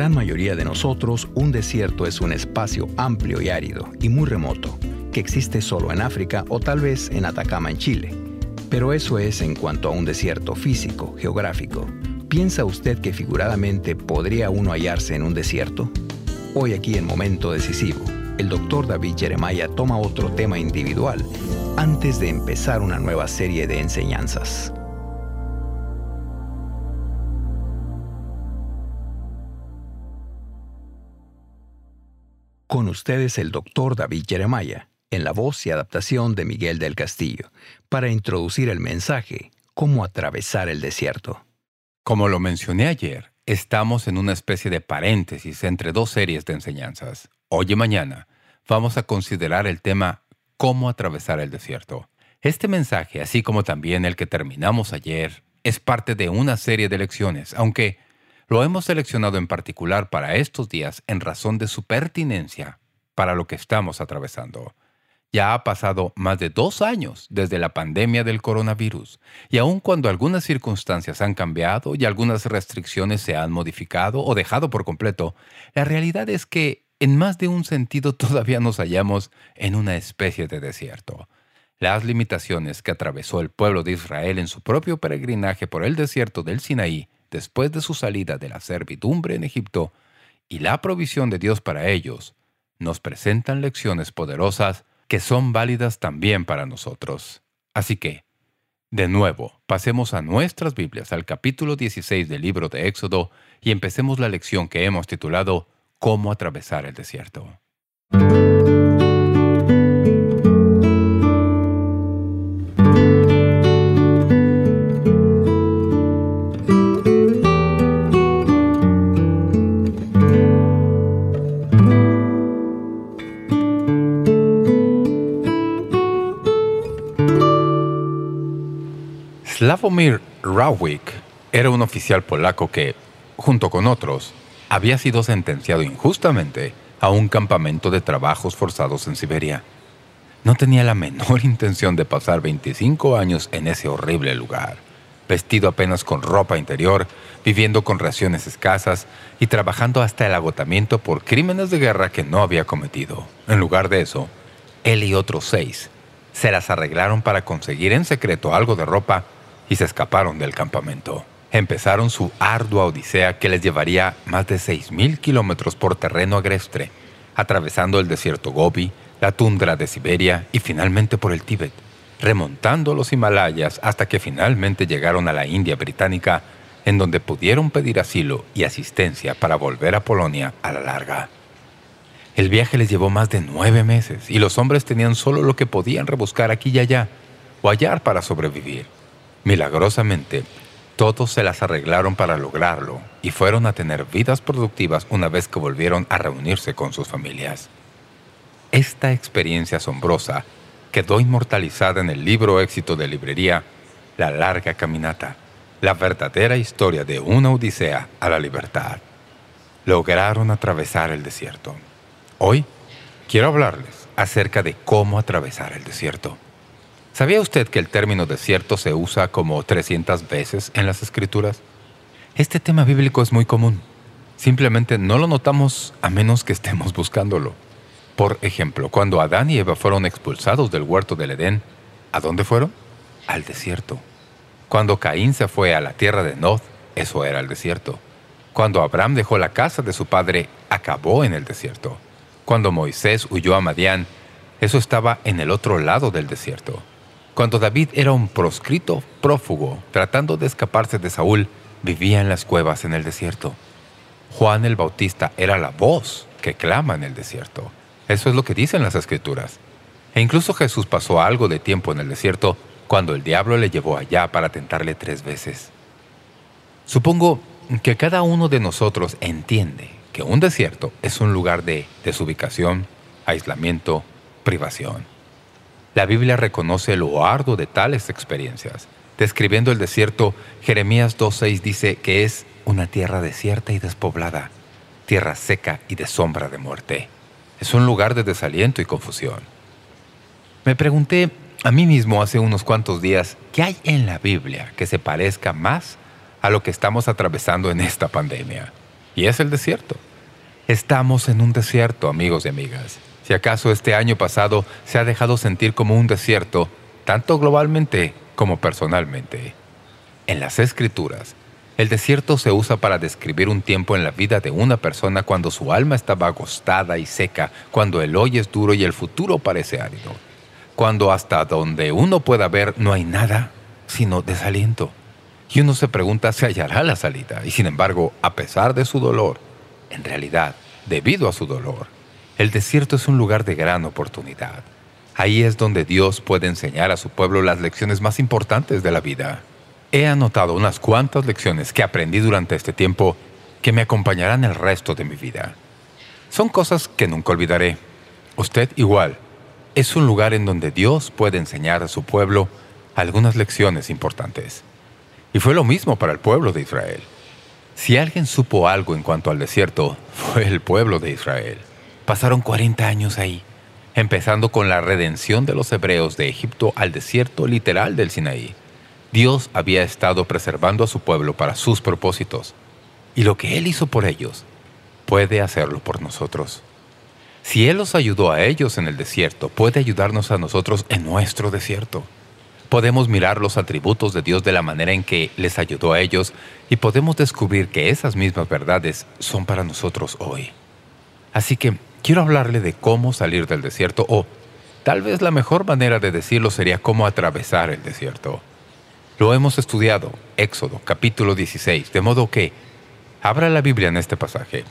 gran mayoría de nosotros, un desierto es un espacio amplio y árido y muy remoto, que existe solo en África o tal vez en Atacama en Chile. Pero eso es en cuanto a un desierto físico, geográfico. ¿Piensa usted que figuradamente podría uno hallarse en un desierto? Hoy aquí en Momento Decisivo, el doctor David Jeremiah toma otro tema individual antes de empezar una nueva serie de enseñanzas. Con ustedes el doctor David Jeremiah, en la voz y adaptación de Miguel del Castillo, para introducir el mensaje Cómo atravesar el desierto. Como lo mencioné ayer, estamos en una especie de paréntesis entre dos series de enseñanzas. Hoy y mañana vamos a considerar el tema Cómo atravesar el desierto. Este mensaje, así como también el que terminamos ayer, es parte de una serie de lecciones, aunque lo hemos seleccionado en particular para estos días en razón de su pertinencia para lo que estamos atravesando. Ya ha pasado más de dos años desde la pandemia del coronavirus, y aun cuando algunas circunstancias han cambiado y algunas restricciones se han modificado o dejado por completo, la realidad es que, en más de un sentido, todavía nos hallamos en una especie de desierto. Las limitaciones que atravesó el pueblo de Israel en su propio peregrinaje por el desierto del Sinaí después de su salida de la servidumbre en Egipto y la provisión de Dios para ellos, nos presentan lecciones poderosas que son válidas también para nosotros. Así que, de nuevo, pasemos a nuestras Biblias al capítulo 16 del libro de Éxodo y empecemos la lección que hemos titulado Cómo atravesar el desierto. Slavomir Rawik era un oficial polaco que, junto con otros, había sido sentenciado injustamente a un campamento de trabajos forzados en Siberia. No tenía la menor intención de pasar 25 años en ese horrible lugar, vestido apenas con ropa interior, viviendo con raciones escasas y trabajando hasta el agotamiento por crímenes de guerra que no había cometido. En lugar de eso, él y otros seis se las arreglaron para conseguir en secreto algo de ropa y se escaparon del campamento. Empezaron su ardua odisea que les llevaría más de 6.000 kilómetros por terreno agreste, atravesando el desierto Gobi, la tundra de Siberia y finalmente por el Tíbet, remontando los Himalayas hasta que finalmente llegaron a la India británica, en donde pudieron pedir asilo y asistencia para volver a Polonia a la larga. El viaje les llevó más de nueve meses y los hombres tenían solo lo que podían rebuscar aquí y allá o hallar para sobrevivir. Milagrosamente, todos se las arreglaron para lograrlo y fueron a tener vidas productivas una vez que volvieron a reunirse con sus familias. Esta experiencia asombrosa quedó inmortalizada en el libro éxito de librería La larga caminata, la verdadera historia de una odisea a la libertad. Lograron atravesar el desierto. Hoy quiero hablarles acerca de cómo atravesar el desierto. ¿Sabía usted que el término desierto se usa como 300 veces en las Escrituras? Este tema bíblico es muy común. Simplemente no lo notamos a menos que estemos buscándolo. Por ejemplo, cuando Adán y Eva fueron expulsados del huerto del Edén, ¿a dónde fueron? Al desierto. Cuando Caín se fue a la tierra de Nod, eso era el desierto. Cuando Abraham dejó la casa de su padre, acabó en el desierto. Cuando Moisés huyó a Madián, eso estaba en el otro lado del desierto. Cuando David era un proscrito prófugo, tratando de escaparse de Saúl, vivía en las cuevas en el desierto. Juan el Bautista era la voz que clama en el desierto. Eso es lo que dicen las Escrituras. E incluso Jesús pasó algo de tiempo en el desierto cuando el diablo le llevó allá para tentarle tres veces. Supongo que cada uno de nosotros entiende que un desierto es un lugar de desubicación, aislamiento, privación. La Biblia reconoce lo arduo de tales experiencias. Describiendo el desierto, Jeremías 2.6 dice que es una tierra desierta y despoblada, tierra seca y de sombra de muerte. Es un lugar de desaliento y confusión. Me pregunté a mí mismo hace unos cuantos días, ¿qué hay en la Biblia que se parezca más a lo que estamos atravesando en esta pandemia? y es el desierto. Estamos en un desierto, amigos y amigas. Si acaso este año pasado se ha dejado sentir como un desierto, tanto globalmente como personalmente. En las Escrituras, el desierto se usa para describir un tiempo en la vida de una persona cuando su alma estaba agostada y seca, cuando el hoy es duro y el futuro parece árido, cuando hasta donde uno pueda ver no hay nada sino desaliento. Y uno se pregunta si hallará la salida, y sin embargo, a pesar de su dolor, en realidad, debido a su dolor, el desierto es un lugar de gran oportunidad. Ahí es donde Dios puede enseñar a su pueblo las lecciones más importantes de la vida. He anotado unas cuantas lecciones que aprendí durante este tiempo que me acompañarán el resto de mi vida. Son cosas que nunca olvidaré. Usted igual. Es un lugar en donde Dios puede enseñar a su pueblo algunas lecciones importantes. Y fue lo mismo para el pueblo de Israel. Si alguien supo algo en cuanto al desierto, fue el pueblo de Israel. Pasaron 40 años ahí, empezando con la redención de los hebreos de Egipto al desierto literal del Sinaí. Dios había estado preservando a su pueblo para sus propósitos, y lo que Él hizo por ellos, puede hacerlo por nosotros. Si Él los ayudó a ellos en el desierto, puede ayudarnos a nosotros en nuestro desierto. Podemos mirar los atributos de Dios de la manera en que les ayudó a ellos y podemos descubrir que esas mismas verdades son para nosotros hoy. Así que quiero hablarle de cómo salir del desierto o tal vez la mejor manera de decirlo sería cómo atravesar el desierto. Lo hemos estudiado, Éxodo, capítulo 16, de modo que abra la Biblia en este pasaje.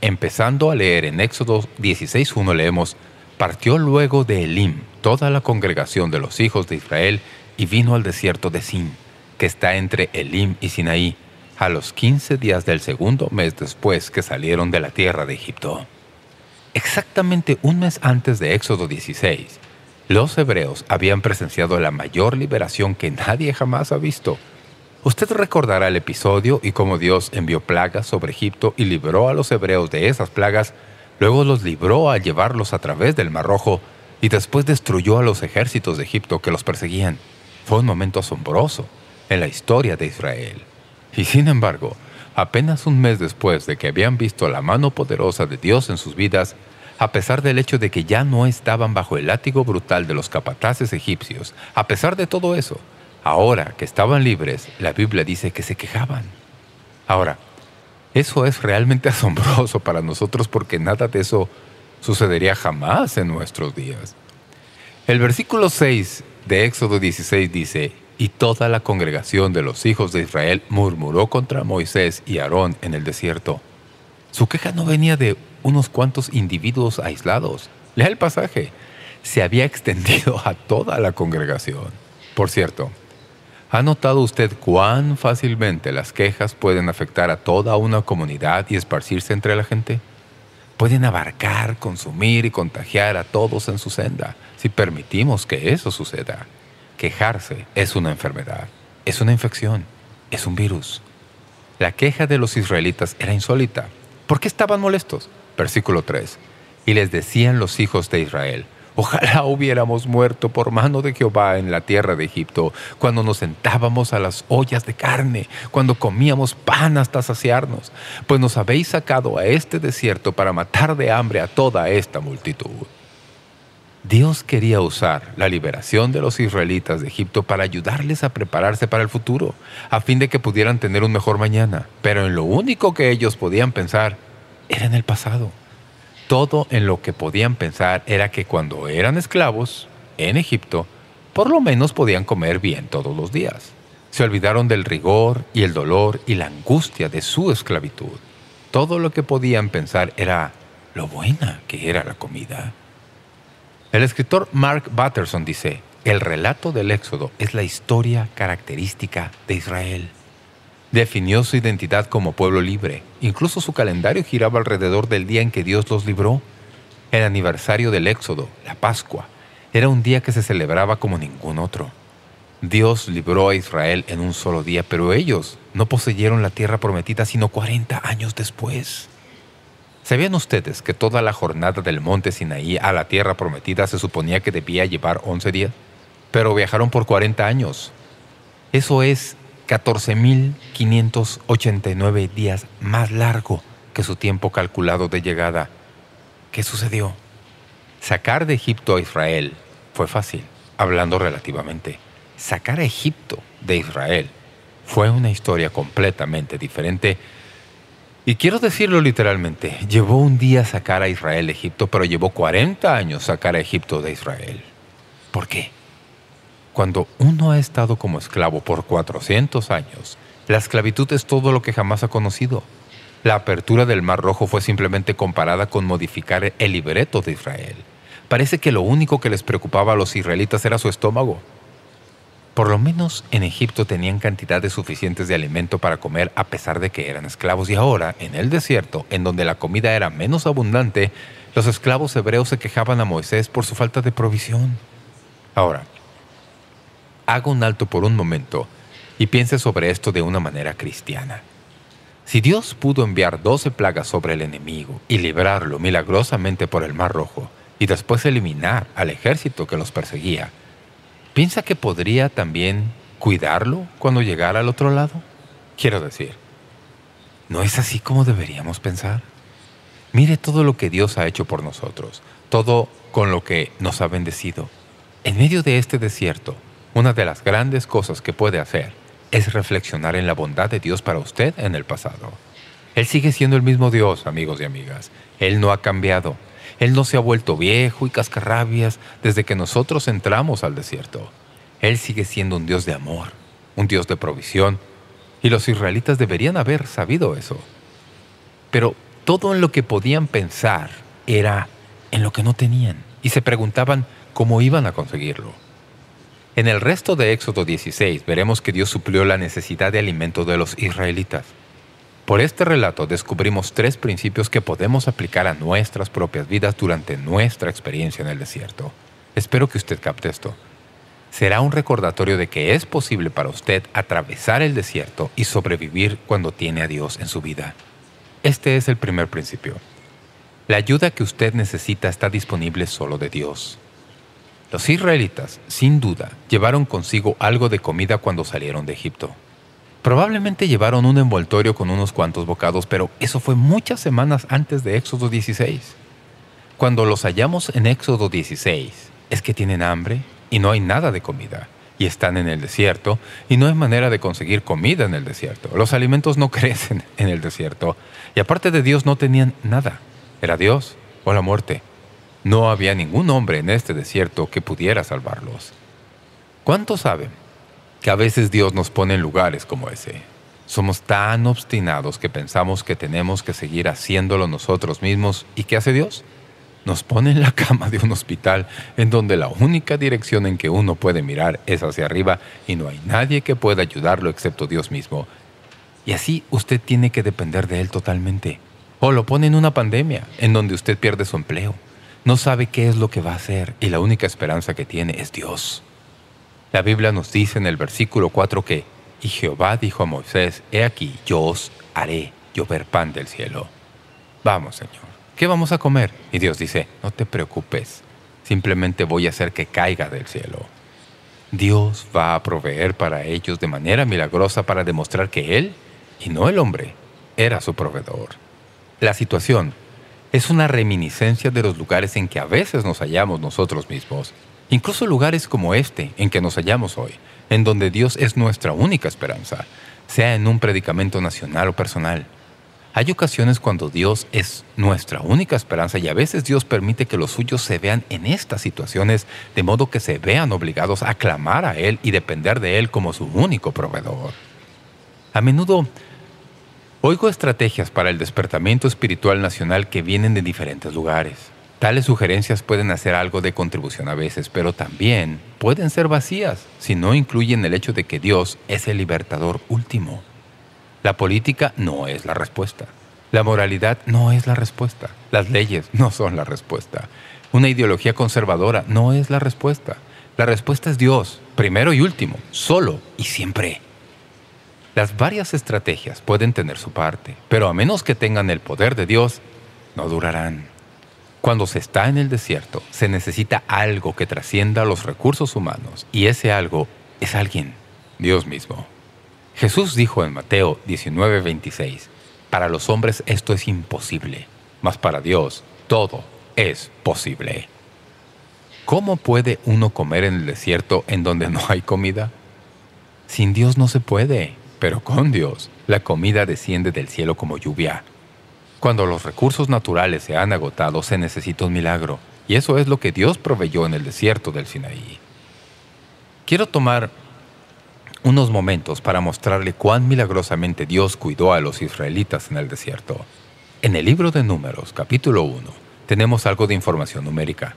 Empezando a leer en Éxodo 16.1 leemos, Partió luego de Elim toda la congregación de los hijos de Israel y vino al desierto de Sin, que está entre Elim y Sinaí, a los quince días del segundo mes después que salieron de la tierra de Egipto. Exactamente un mes antes de Éxodo 16, los hebreos habían presenciado la mayor liberación que nadie jamás ha visto. Usted recordará el episodio y cómo Dios envió plagas sobre Egipto y libró a los hebreos de esas plagas, luego los libró al llevarlos a través del Mar Rojo y después destruyó a los ejércitos de Egipto que los perseguían. Fue un momento asombroso en la historia de Israel. Y sin embargo, apenas un mes después de que habían visto la mano poderosa de Dios en sus vidas, a pesar del hecho de que ya no estaban bajo el látigo brutal de los capataces egipcios, a pesar de todo eso, ahora que estaban libres, la Biblia dice que se quejaban. Ahora, eso es realmente asombroso para nosotros porque nada de eso sucedería jamás en nuestros días. El versículo 6 de Éxodo 16 dice, «Y toda la congregación de los hijos de Israel murmuró contra Moisés y Aarón en el desierto». Su queja no venía de unos cuantos individuos aislados. Lea el pasaje. Se había extendido a toda la congregación. Por cierto, ¿ha notado usted cuán fácilmente las quejas pueden afectar a toda una comunidad y esparcirse entre la gente? Pueden abarcar, consumir y contagiar a todos en su senda, si permitimos que eso suceda. Quejarse es una enfermedad, es una infección, es un virus. La queja de los israelitas era insólita. ¿Por qué estaban molestos? Versículo 3. Y les decían los hijos de Israel, Ojalá hubiéramos muerto por mano de Jehová en la tierra de Egipto, cuando nos sentábamos a las ollas de carne, cuando comíamos pan hasta saciarnos, pues nos habéis sacado a este desierto para matar de hambre a toda esta multitud. Dios quería usar la liberación de los israelitas de Egipto para ayudarles a prepararse para el futuro, a fin de que pudieran tener un mejor mañana. Pero en lo único que ellos podían pensar era en el pasado. Todo en lo que podían pensar era que cuando eran esclavos, en Egipto, por lo menos podían comer bien todos los días. Se olvidaron del rigor y el dolor y la angustia de su esclavitud. Todo lo que podían pensar era lo buena que era la comida. El escritor Mark Batterson dice, el relato del Éxodo es la historia característica de Israel definió su identidad como pueblo libre. Incluso su calendario giraba alrededor del día en que Dios los libró. El aniversario del Éxodo, la Pascua, era un día que se celebraba como ningún otro. Dios libró a Israel en un solo día, pero ellos no poseyeron la tierra prometida sino 40 años después. ¿Sabían ustedes que toda la jornada del monte Sinaí a la tierra prometida se suponía que debía llevar 11 días? Pero viajaron por 40 años. Eso es 14.589 días más largo que su tiempo calculado de llegada. ¿Qué sucedió? Sacar de Egipto a Israel fue fácil, hablando relativamente. Sacar a Egipto de Israel fue una historia completamente diferente y quiero decirlo literalmente, llevó un día sacar a Israel de Egipto, pero llevó 40 años sacar a Egipto de Israel. ¿Por qué? Cuando uno ha estado como esclavo por 400 años, la esclavitud es todo lo que jamás ha conocido. La apertura del Mar Rojo fue simplemente comparada con modificar el libreto de Israel. Parece que lo único que les preocupaba a los israelitas era su estómago. Por lo menos en Egipto tenían cantidades suficientes de alimento para comer a pesar de que eran esclavos. Y ahora, en el desierto, en donde la comida era menos abundante, los esclavos hebreos se quejaban a Moisés por su falta de provisión. Ahora, haga un alto por un momento y piense sobre esto de una manera cristiana. Si Dios pudo enviar doce plagas sobre el enemigo y librarlo milagrosamente por el Mar Rojo y después eliminar al ejército que los perseguía, ¿piensa que podría también cuidarlo cuando llegara al otro lado? Quiero decir, ¿no es así como deberíamos pensar? Mire todo lo que Dios ha hecho por nosotros, todo con lo que nos ha bendecido. En medio de este desierto, una de las grandes cosas que puede hacer es reflexionar en la bondad de Dios para usted en el pasado. Él sigue siendo el mismo Dios, amigos y amigas. Él no ha cambiado. Él no se ha vuelto viejo y cascarrabias desde que nosotros entramos al desierto. Él sigue siendo un Dios de amor, un Dios de provisión, y los israelitas deberían haber sabido eso. Pero todo en lo que podían pensar era en lo que no tenían, y se preguntaban cómo iban a conseguirlo. En el resto de Éxodo 16 veremos que Dios suplió la necesidad de alimento de los israelitas. Por este relato descubrimos tres principios que podemos aplicar a nuestras propias vidas durante nuestra experiencia en el desierto. Espero que usted capte esto. Será un recordatorio de que es posible para usted atravesar el desierto y sobrevivir cuando tiene a Dios en su vida. Este es el primer principio. La ayuda que usted necesita está disponible solo de Dios. Los israelitas, sin duda, llevaron consigo algo de comida cuando salieron de Egipto. Probablemente llevaron un envoltorio con unos cuantos bocados, pero eso fue muchas semanas antes de Éxodo 16. Cuando los hallamos en Éxodo 16, es que tienen hambre y no hay nada de comida, y están en el desierto, y no hay manera de conseguir comida en el desierto. Los alimentos no crecen en el desierto, y aparte de Dios no tenían nada. Era Dios o la muerte. No había ningún hombre en este desierto que pudiera salvarlos. ¿Cuántos saben que a veces Dios nos pone en lugares como ese? Somos tan obstinados que pensamos que tenemos que seguir haciéndolo nosotros mismos. ¿Y qué hace Dios? Nos pone en la cama de un hospital en donde la única dirección en que uno puede mirar es hacia arriba y no hay nadie que pueda ayudarlo excepto Dios mismo. Y así usted tiene que depender de Él totalmente. O lo pone en una pandemia en donde usted pierde su empleo no sabe qué es lo que va a hacer y la única esperanza que tiene es Dios. La Biblia nos dice en el versículo 4 que «Y Jehová dijo a Moisés, He aquí, yo os haré llover pan del cielo». Vamos, Señor, ¿qué vamos a comer? Y Dios dice, no te preocupes, simplemente voy a hacer que caiga del cielo. Dios va a proveer para ellos de manera milagrosa para demostrar que Él, y no el hombre, era su proveedor. La situación es una reminiscencia de los lugares en que a veces nos hallamos nosotros mismos. Incluso lugares como este en que nos hallamos hoy, en donde Dios es nuestra única esperanza, sea en un predicamento nacional o personal. Hay ocasiones cuando Dios es nuestra única esperanza y a veces Dios permite que los suyos se vean en estas situaciones de modo que se vean obligados a clamar a Él y depender de Él como su único proveedor. A menudo Oigo estrategias para el despertamiento espiritual nacional que vienen de diferentes lugares. Tales sugerencias pueden hacer algo de contribución a veces, pero también pueden ser vacías si no incluyen el hecho de que Dios es el libertador último. La política no es la respuesta. La moralidad no es la respuesta. Las leyes no son la respuesta. Una ideología conservadora no es la respuesta. La respuesta es Dios, primero y último, solo y siempre. Las varias estrategias pueden tener su parte, pero a menos que tengan el poder de Dios, no durarán. Cuando se está en el desierto, se necesita algo que trascienda los recursos humanos, y ese algo es alguien, Dios mismo. Jesús dijo en Mateo 19:26, Para los hombres esto es imposible, mas para Dios todo es posible. ¿Cómo puede uno comer en el desierto en donde no hay comida? Sin Dios no se puede, pero con Dios la comida desciende del cielo como lluvia. Cuando los recursos naturales se han agotado, se necesita un milagro, y eso es lo que Dios proveyó en el desierto del Sinaí. Quiero tomar unos momentos para mostrarle cuán milagrosamente Dios cuidó a los israelitas en el desierto. En el libro de Números, capítulo 1, tenemos algo de información numérica.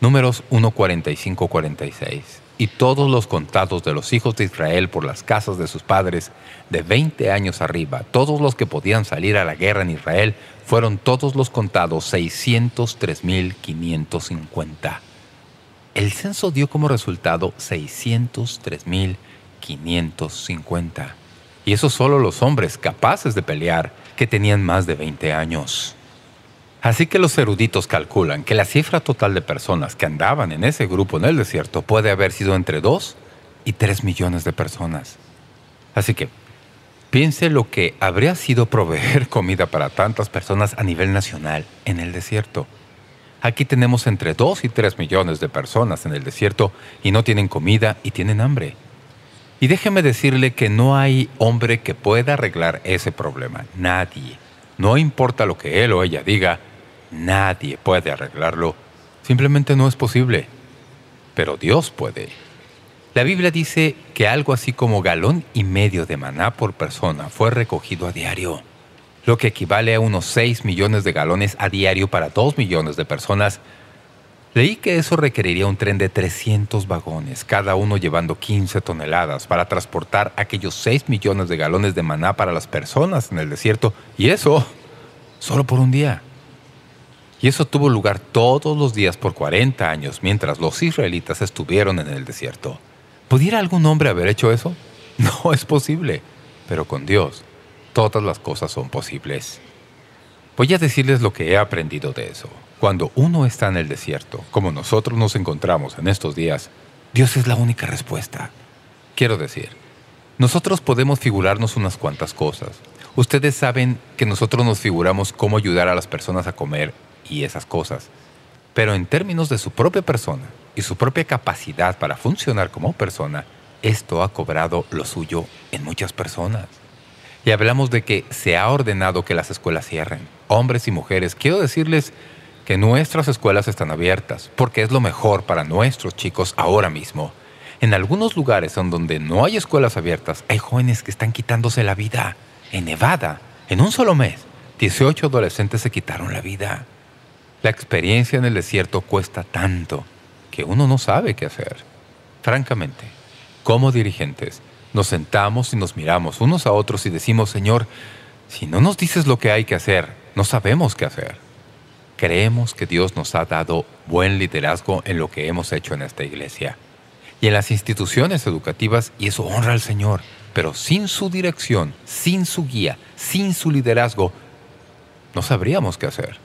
Números 1.45-46 y todos los contados de los hijos de Israel por las casas de sus padres, de 20 años arriba, todos los que podían salir a la guerra en Israel, fueron todos los contados 603.550. El censo dio como resultado 603.550. Y eso solo los hombres capaces de pelear, que tenían más de 20 años. Así que los eruditos calculan que la cifra total de personas que andaban en ese grupo en el desierto puede haber sido entre 2 y 3 millones de personas. Así que piense lo que habría sido proveer comida para tantas personas a nivel nacional en el desierto. Aquí tenemos entre 2 y 3 millones de personas en el desierto y no tienen comida y tienen hambre. Y déjeme decirle que no hay hombre que pueda arreglar ese problema. Nadie. No importa lo que él o ella diga, Nadie puede arreglarlo. Simplemente no es posible. Pero Dios puede. La Biblia dice que algo así como galón y medio de maná por persona fue recogido a diario, lo que equivale a unos 6 millones de galones a diario para 2 millones de personas. Leí que eso requeriría un tren de 300 vagones, cada uno llevando 15 toneladas, para transportar aquellos 6 millones de galones de maná para las personas en el desierto, y eso solo por un día. Y eso tuvo lugar todos los días por 40 años mientras los israelitas estuvieron en el desierto. ¿Pudiera algún hombre haber hecho eso? No es posible. Pero con Dios, todas las cosas son posibles. Voy a decirles lo que he aprendido de eso. Cuando uno está en el desierto, como nosotros nos encontramos en estos días, Dios es la única respuesta. Quiero decir, nosotros podemos figurarnos unas cuantas cosas. Ustedes saben que nosotros nos figuramos cómo ayudar a las personas a comer y esas cosas. Pero en términos de su propia persona y su propia capacidad para funcionar como persona, esto ha cobrado lo suyo en muchas personas. Y hablamos de que se ha ordenado que las escuelas cierren. Hombres y mujeres, quiero decirles que nuestras escuelas están abiertas, porque es lo mejor para nuestros chicos ahora mismo. En algunos lugares en donde no hay escuelas abiertas, hay jóvenes que están quitándose la vida. En Nevada, en un solo mes, 18 adolescentes se quitaron la vida. La experiencia en el desierto cuesta tanto que uno no sabe qué hacer. Francamente, como dirigentes, nos sentamos y nos miramos unos a otros y decimos, Señor, si no nos dices lo que hay que hacer, no sabemos qué hacer. Creemos que Dios nos ha dado buen liderazgo en lo que hemos hecho en esta iglesia y en las instituciones educativas, y eso honra al Señor. Pero sin su dirección, sin su guía, sin su liderazgo, no sabríamos qué hacer.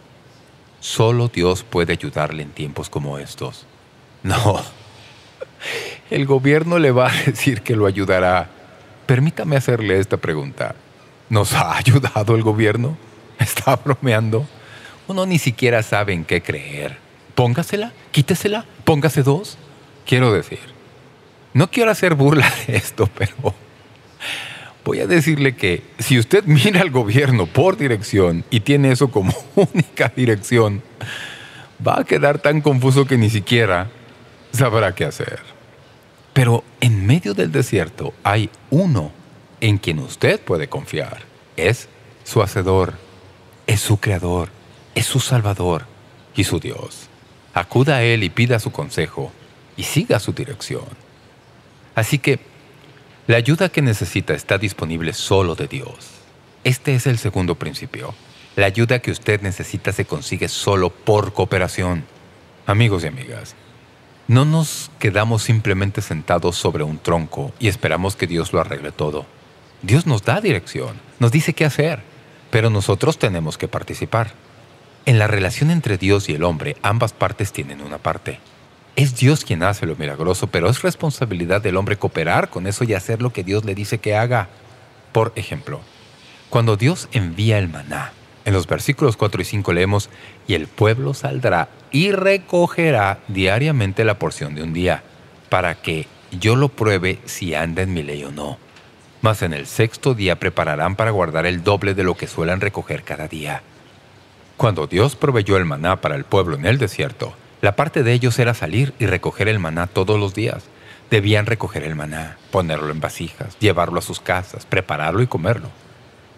Solo Dios puede ayudarle en tiempos como estos. No, el gobierno le va a decir que lo ayudará. Permítame hacerle esta pregunta. ¿Nos ha ayudado el gobierno? ¿Está bromeando? Uno ni siquiera sabe en qué creer. Póngasela, quítesela, póngase dos. Quiero decir, no quiero hacer burla de esto, pero Voy a decirle que si usted mira al gobierno por dirección y tiene eso como única dirección, va a quedar tan confuso que ni siquiera sabrá qué hacer. Pero en medio del desierto hay uno en quien usted puede confiar. Es su Hacedor, es su Creador, es su Salvador y su Dios. Acuda a Él y pida su consejo y siga su dirección. Así que la ayuda que necesita está disponible solo de Dios. Este es el segundo principio. La ayuda que usted necesita se consigue solo por cooperación. Amigos y amigas, no nos quedamos simplemente sentados sobre un tronco y esperamos que Dios lo arregle todo. Dios nos da dirección, nos dice qué hacer, pero nosotros tenemos que participar. En la relación entre Dios y el hombre, ambas partes tienen una parte. Es Dios quien hace lo milagroso, pero es responsabilidad del hombre cooperar con eso y hacer lo que Dios le dice que haga. Por ejemplo, Cuando Dios envía el maná, en los versículos 4 y 5 leemos, «Y el pueblo saldrá y recogerá diariamente la porción de un día, para que yo lo pruebe si anda en mi ley o no. Mas en el sexto día prepararán para guardar el doble de lo que suelen recoger cada día». Cuando Dios proveyó el maná para el pueblo en el desierto, la parte de ellos era salir y recoger el maná todos los días. Debían recoger el maná, ponerlo en vasijas, llevarlo a sus casas, prepararlo y comerlo.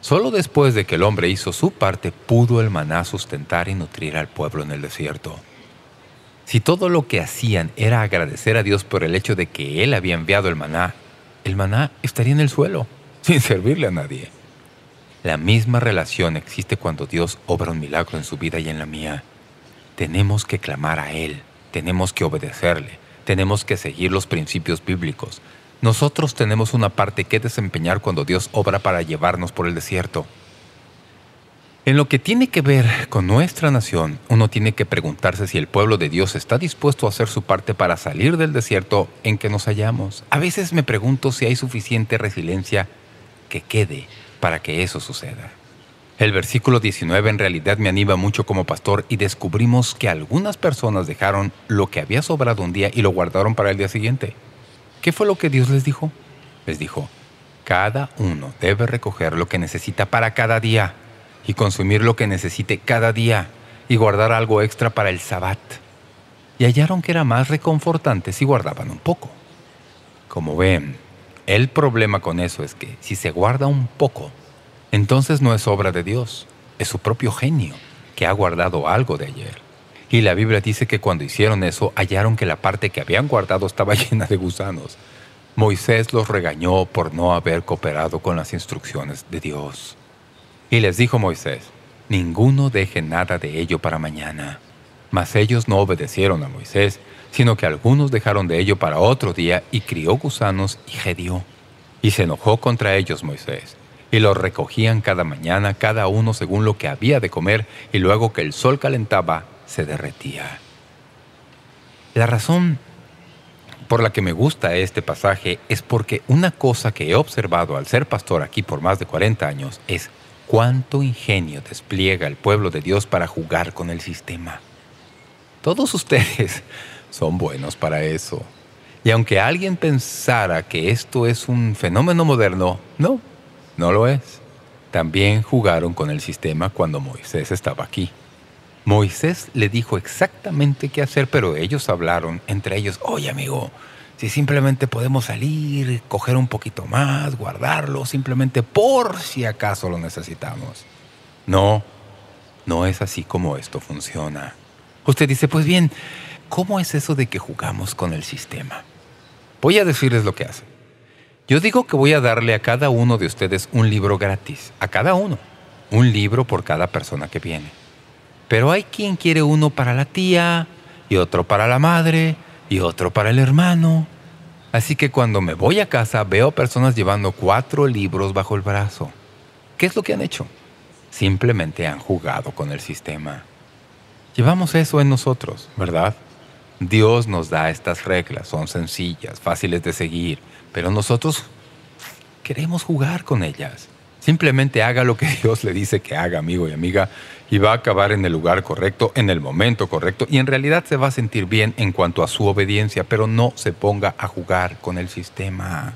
Solo después de que el hombre hizo su parte, pudo el maná sustentar y nutrir al pueblo en el desierto. Si todo lo que hacían era agradecer a Dios por el hecho de que Él había enviado el maná, el maná estaría en el suelo, sin servirle a nadie. La misma relación existe cuando Dios obra un milagro en su vida y en la mía. Tenemos que clamar a Él, tenemos que obedecerle, tenemos que seguir los principios bíblicos. Nosotros tenemos una parte que desempeñar cuando Dios obra para llevarnos por el desierto. En lo que tiene que ver con nuestra nación, uno tiene que preguntarse si el pueblo de Dios está dispuesto a hacer su parte para salir del desierto en que nos hallamos. A veces me pregunto si hay suficiente resiliencia que quede para que eso suceda. El versículo 19 en realidad me anima mucho como pastor y descubrimos que algunas personas dejaron lo que había sobrado un día y lo guardaron para el día siguiente. ¿Qué fue lo que Dios les dijo? Les dijo, cada uno debe recoger lo que necesita para cada día y consumir lo que necesite cada día y guardar algo extra para el sabbat. Y hallaron que era más reconfortante si guardaban un poco. Como ven, el problema con eso es que si se guarda un poco, entonces no es obra de Dios, es su propio genio que ha guardado algo de ayer. Y la Biblia dice que cuando hicieron eso, hallaron que la parte que habían guardado estaba llena de gusanos. Moisés los regañó por no haber cooperado con las instrucciones de Dios. Y les dijo Moisés, «Ninguno deje nada de ello para mañana». Mas ellos no obedecieron a Moisés, sino que algunos dejaron de ello para otro día y crió gusanos y gedió. Y se enojó contra ellos Moisés, y los recogían cada mañana, cada uno según lo que había de comer, y luego que el sol calentaba, se derretía. La razón por la que me gusta este pasaje es porque una cosa que he observado al ser pastor aquí por más de 40 años es cuánto ingenio despliega el pueblo de Dios para jugar con el sistema. Todos ustedes son buenos para eso. Y aunque alguien pensara que esto es un fenómeno moderno, no, no lo es. También jugaron con el sistema cuando Moisés estaba aquí. Moisés le dijo exactamente qué hacer, pero ellos hablaron entre ellos, oye amigo, si simplemente podemos salir, coger un poquito más, guardarlo, simplemente por si acaso lo necesitamos. No, no es así como esto funciona. Usted dice, pues bien, ¿Cómo es eso de que jugamos con el sistema? Voy a decirles lo que hace. Yo digo que voy a darle a cada uno de ustedes un libro gratis. A cada uno. Un libro por cada persona que viene. Pero hay quien quiere uno para la tía, y otro para la madre, y otro para el hermano. Así que cuando me voy a casa veo personas llevando cuatro libros bajo el brazo. ¿Qué es lo que han hecho? Simplemente han jugado con el sistema. Llevamos eso en nosotros, ¿verdad? Dios nos da estas reglas, son sencillas, fáciles de seguir, pero nosotros queremos jugar con ellas. Simplemente haga lo que Dios le dice que haga, amigo y amiga, y va a acabar en el lugar correcto, en el momento correcto, y en realidad se va a sentir bien en cuanto a su obediencia, pero no se ponga a jugar con el sistema.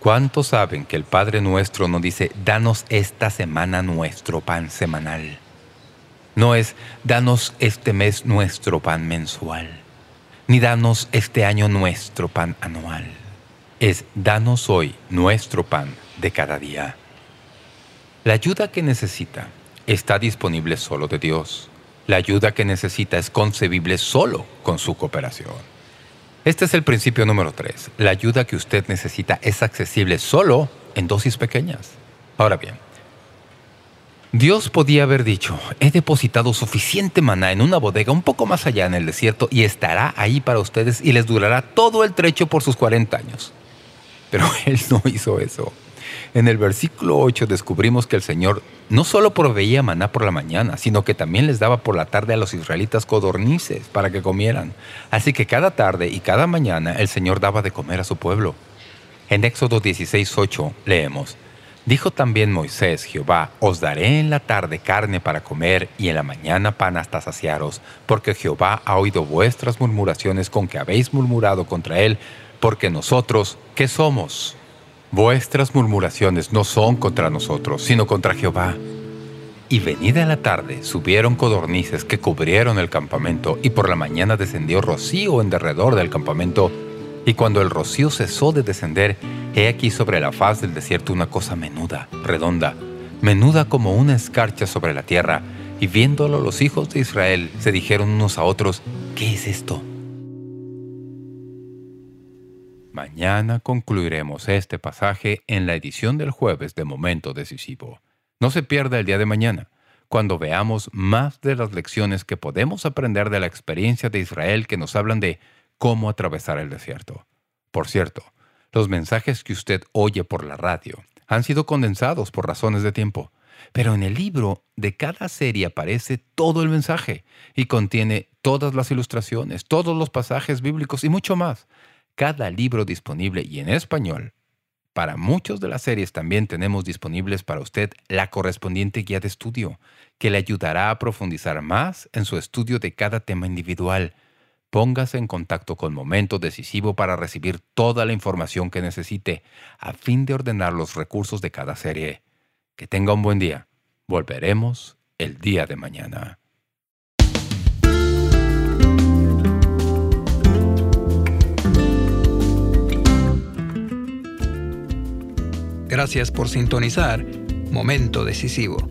¿Cuántos saben que el Padre Nuestro nos dice, danos esta semana nuestro pan semanal? No es, danos este mes nuestro pan mensual, ni danos este año nuestro pan anual. Es, danos hoy nuestro pan de cada día. La ayuda que necesita está disponible solo de Dios. La ayuda que necesita es concebible solo con su cooperación. Este es el principio número tres. La ayuda que usted necesita es accesible solo en dosis pequeñas. Ahora bien, Dios podía haber dicho, he depositado suficiente maná en una bodega un poco más allá en el desierto y estará ahí para ustedes y les durará todo el trecho por sus 40 años. Pero Él no hizo eso. En el versículo 8 descubrimos que el Señor no solo proveía maná por la mañana, sino que también les daba por la tarde a los israelitas codornices para que comieran. Así que cada tarde y cada mañana el Señor daba de comer a su pueblo. En Éxodo 16, 8 leemos, Dijo también Moisés, Jehová, os daré en la tarde carne para comer y en la mañana pan hasta saciaros, porque Jehová ha oído vuestras murmuraciones con que habéis murmurado contra él, porque nosotros, ¿qué somos? Vuestras murmuraciones no son contra nosotros, sino contra Jehová. Y venida la tarde, subieron codornices que cubrieron el campamento, y por la mañana descendió rocío en derredor del campamento, y cuando el rocío cesó de descender, he aquí sobre la faz del desierto una cosa menuda, redonda, menuda como una escarcha sobre la tierra, y viéndolo los hijos de Israel se dijeron unos a otros, ¿qué es esto? Mañana concluiremos este pasaje en la edición del jueves de Momento Decisivo. No se pierda el día de mañana, cuando veamos más de las lecciones que podemos aprender de la experiencia de Israel que nos hablan de cómo atravesar el desierto. Por cierto, los mensajes que usted oye por la radio han sido condensados por razones de tiempo, pero en el libro de cada serie aparece todo el mensaje y contiene todas las ilustraciones, todos los pasajes bíblicos y mucho más. Cada libro disponible y en español. Para muchos de las series también tenemos disponibles para usted la correspondiente guía de estudio, que le ayudará a profundizar más en su estudio de cada tema individual, Póngase en contacto con Momento Decisivo para recibir toda la información que necesite a fin de ordenar los recursos de cada serie. Que tenga un buen día. Volveremos el día de mañana. Gracias por sintonizar Momento Decisivo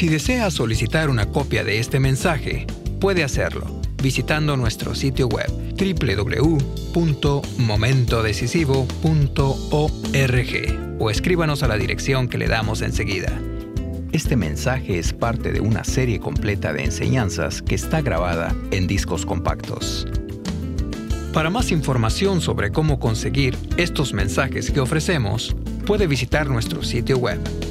si desea solicitar una copia de este mensaje, puede hacerlo visitando nuestro sitio web www.momentodecisivo.org o escríbanos a la dirección que le damos enseguida. Este mensaje es parte de una serie completa de enseñanzas que está grabada en discos compactos. Para más información sobre cómo conseguir estos mensajes que ofrecemos, puede visitar nuestro sitio web